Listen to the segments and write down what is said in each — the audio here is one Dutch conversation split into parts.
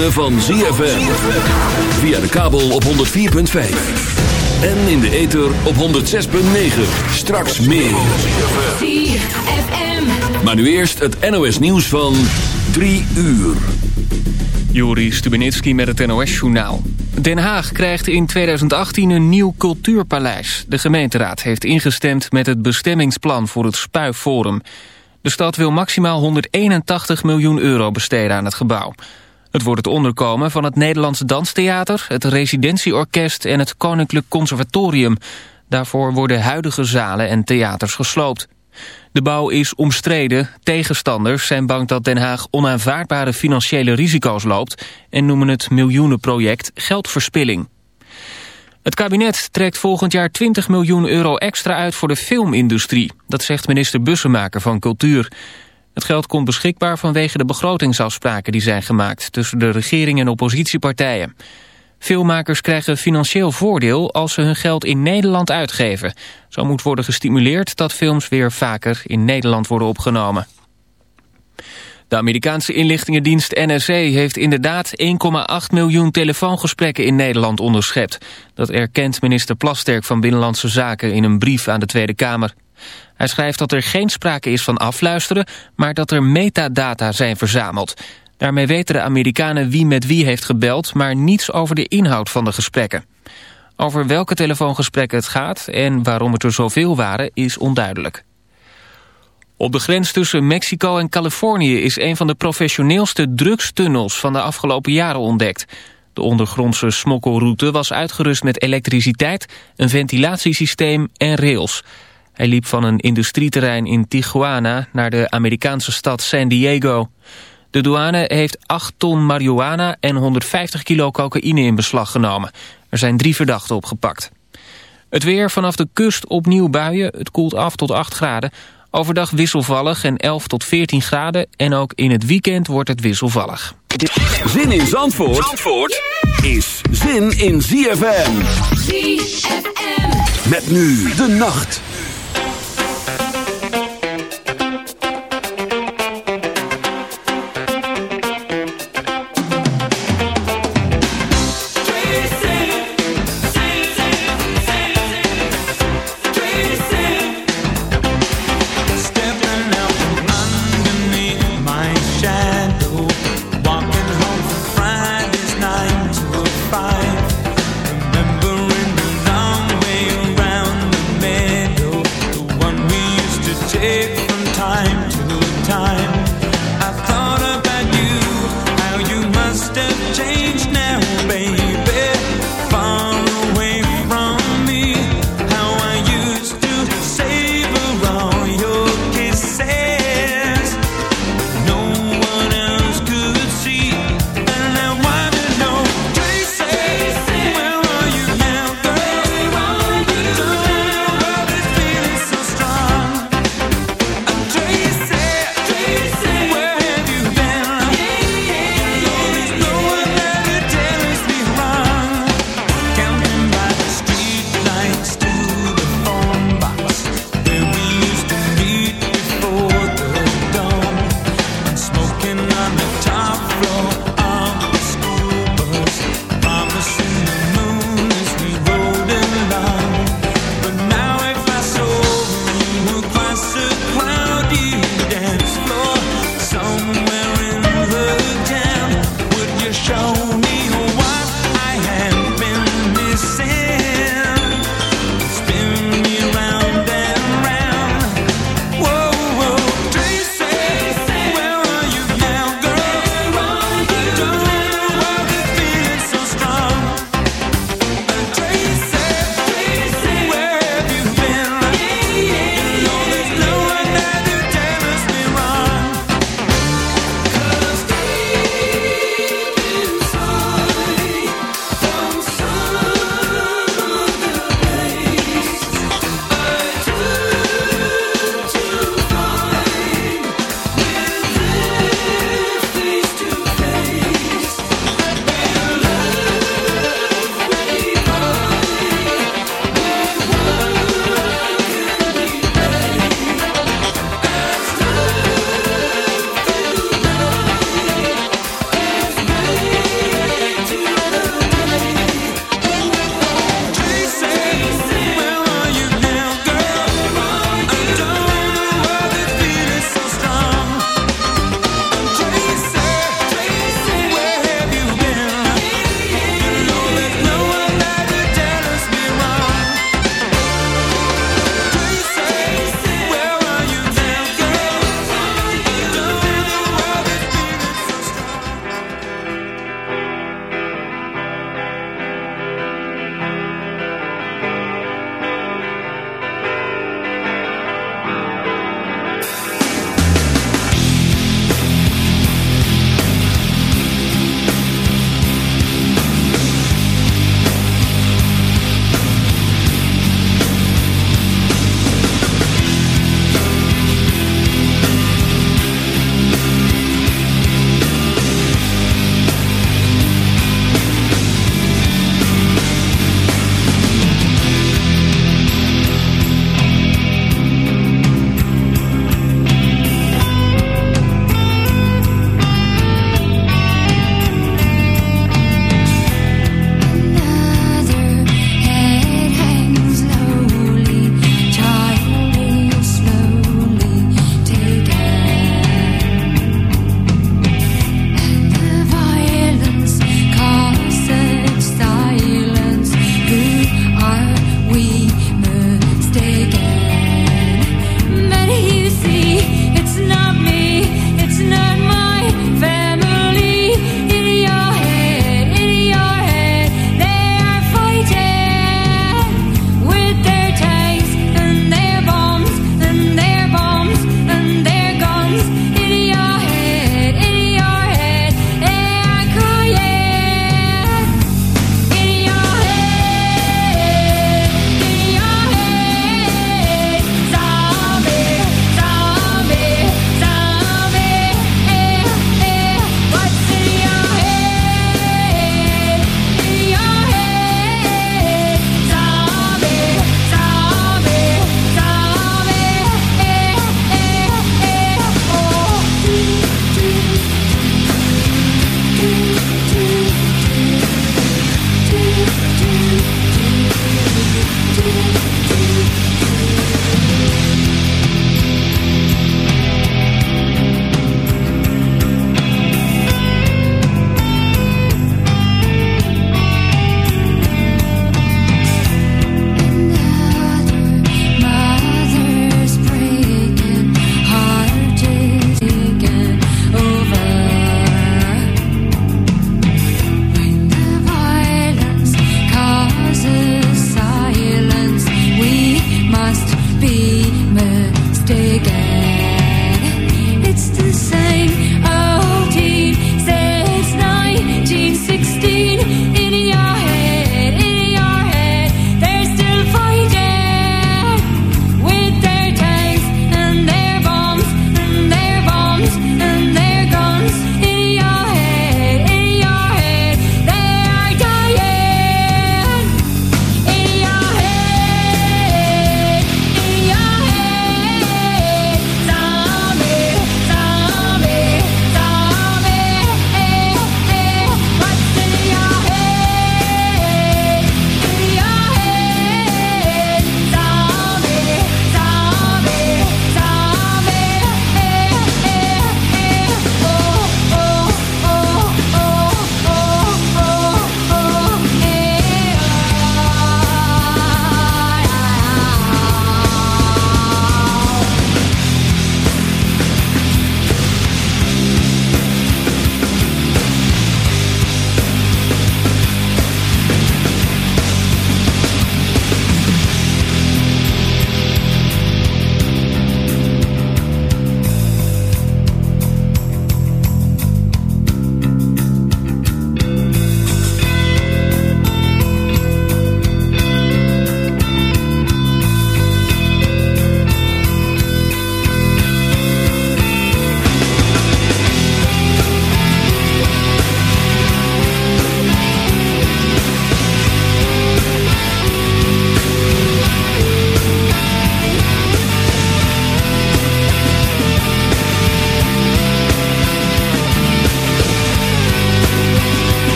ritme van ZFM. Via de kabel op 104.5. En in de ether op 106.9. Straks meer. ZFM. Maar nu eerst het NOS nieuws van 3 uur. Juri Stubenitski met het NOS-journaal. Den Haag krijgt in 2018 een nieuw cultuurpaleis. De gemeenteraad heeft ingestemd met het bestemmingsplan voor het Spuiforum. De stad wil maximaal 181 miljoen euro besteden aan het gebouw. Het wordt het onderkomen van het Nederlandse Danstheater... het Residentieorkest en het Koninklijk Conservatorium. Daarvoor worden huidige zalen en theaters gesloopt. De bouw is omstreden. Tegenstanders zijn bang dat Den Haag onaanvaardbare financiële risico's loopt... en noemen het miljoenenproject geldverspilling. Het kabinet trekt volgend jaar 20 miljoen euro extra uit voor de filmindustrie. Dat zegt minister Bussemaker van Cultuur. Het geld komt beschikbaar vanwege de begrotingsafspraken die zijn gemaakt... tussen de regering en oppositiepartijen. Filmmakers krijgen financieel voordeel als ze hun geld in Nederland uitgeven. Zo moet worden gestimuleerd dat films weer vaker in Nederland worden opgenomen. De Amerikaanse inlichtingendienst NSA heeft inderdaad 1,8 miljoen telefoongesprekken in Nederland onderschept. Dat erkent minister Plasterk van Binnenlandse Zaken in een brief aan de Tweede Kamer. Hij schrijft dat er geen sprake is van afluisteren, maar dat er metadata zijn verzameld. Daarmee weten de Amerikanen wie met wie heeft gebeld, maar niets over de inhoud van de gesprekken. Over welke telefoongesprekken het gaat en waarom het er zoveel waren is onduidelijk. Op de grens tussen Mexico en Californië is een van de professioneelste drugstunnels van de afgelopen jaren ontdekt. De ondergrondse smokkelroute was uitgerust met elektriciteit, een ventilatiesysteem en rails. Hij liep van een industrieterrein in Tijuana naar de Amerikaanse stad San Diego. De douane heeft 8 ton marihuana en 150 kilo cocaïne in beslag genomen. Er zijn drie verdachten opgepakt. Het weer vanaf de kust opnieuw buien. Het koelt af tot 8 graden. Overdag wisselvallig en 11 tot 14 graden. En ook in het weekend wordt het wisselvallig. Zin in Zandvoort, Zandvoort is zin in ZFM. ZFM. Met nu de nacht.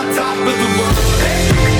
on top of the world. Hey.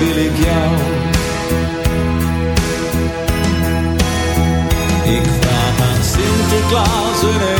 wil ik jou. Ik vraag aan Sinterklaas een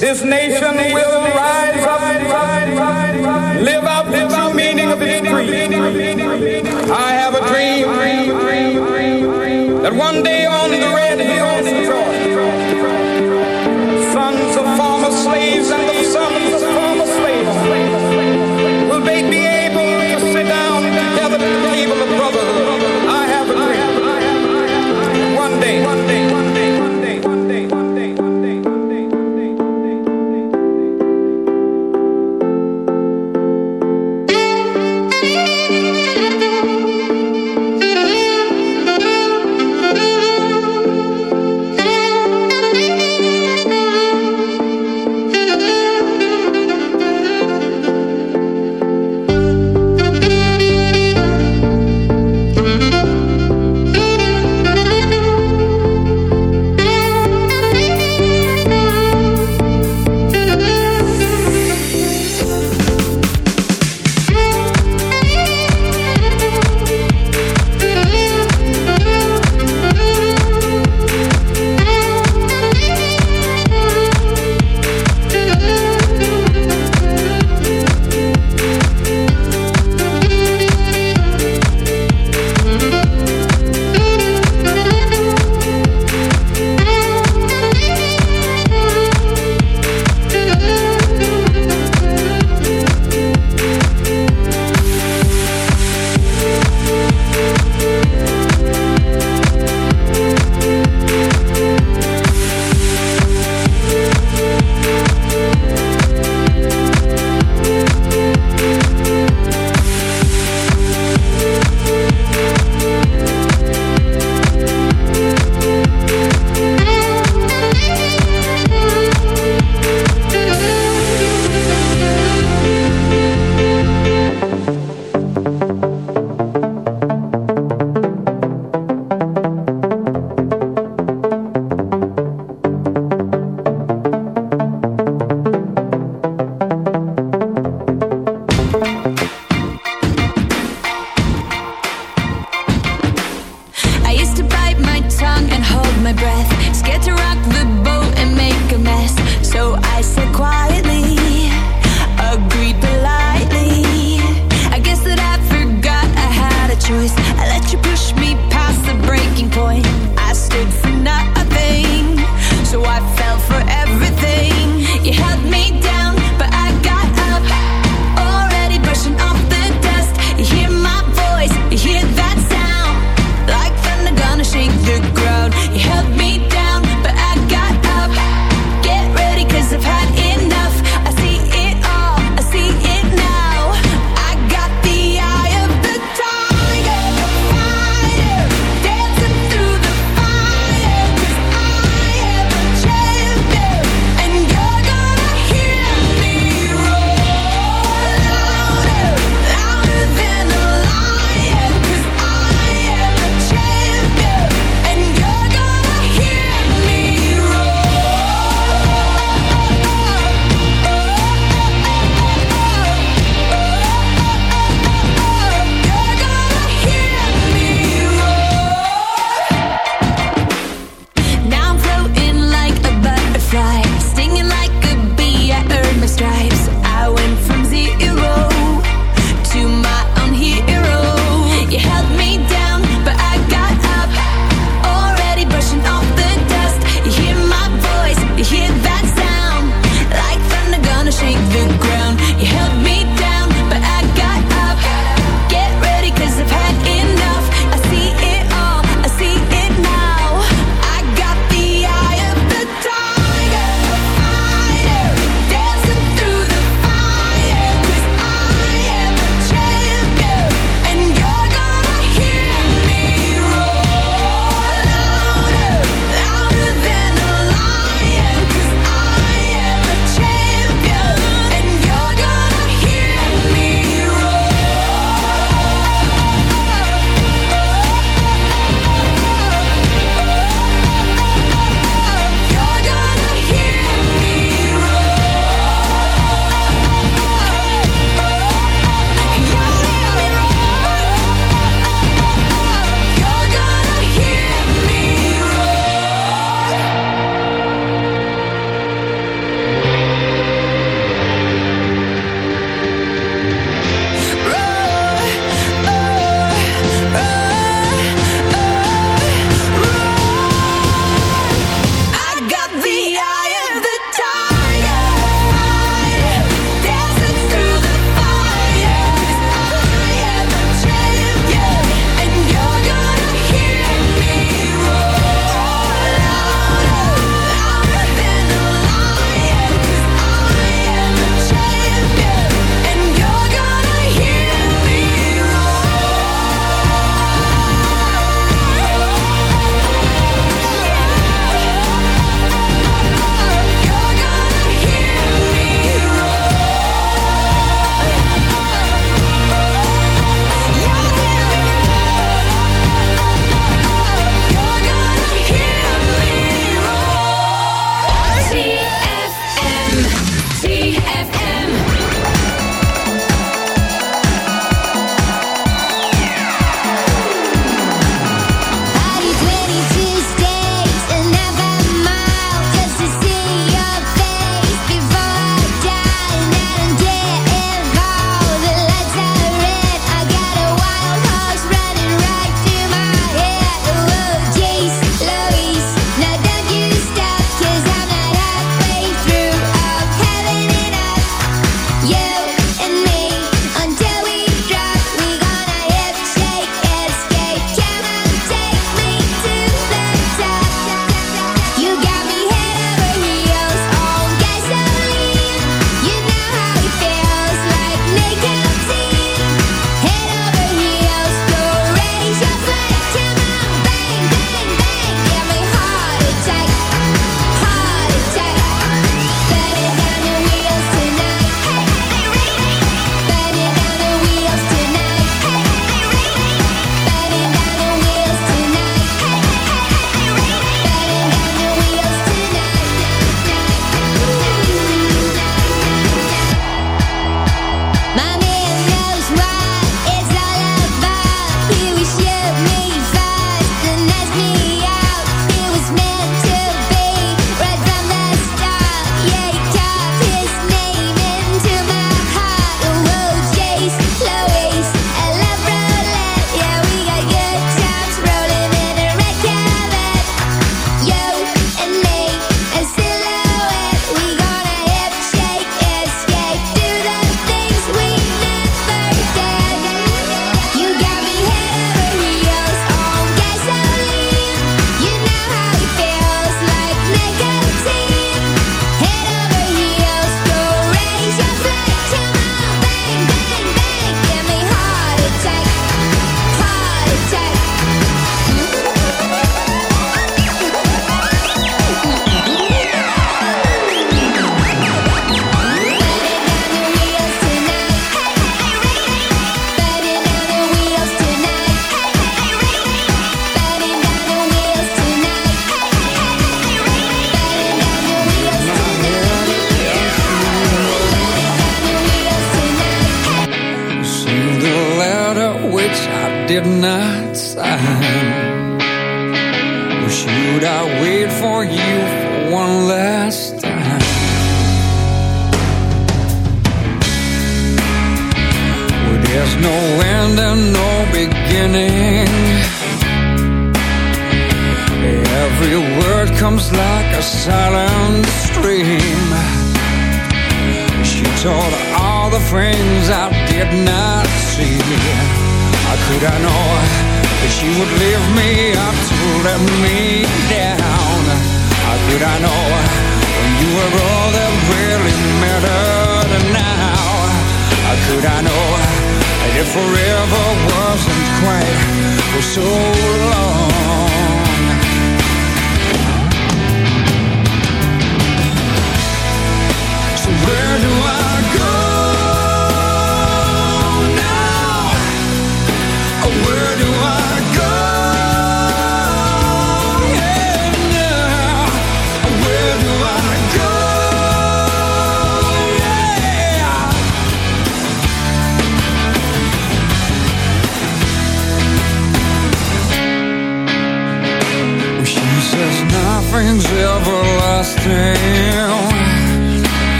His name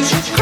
magic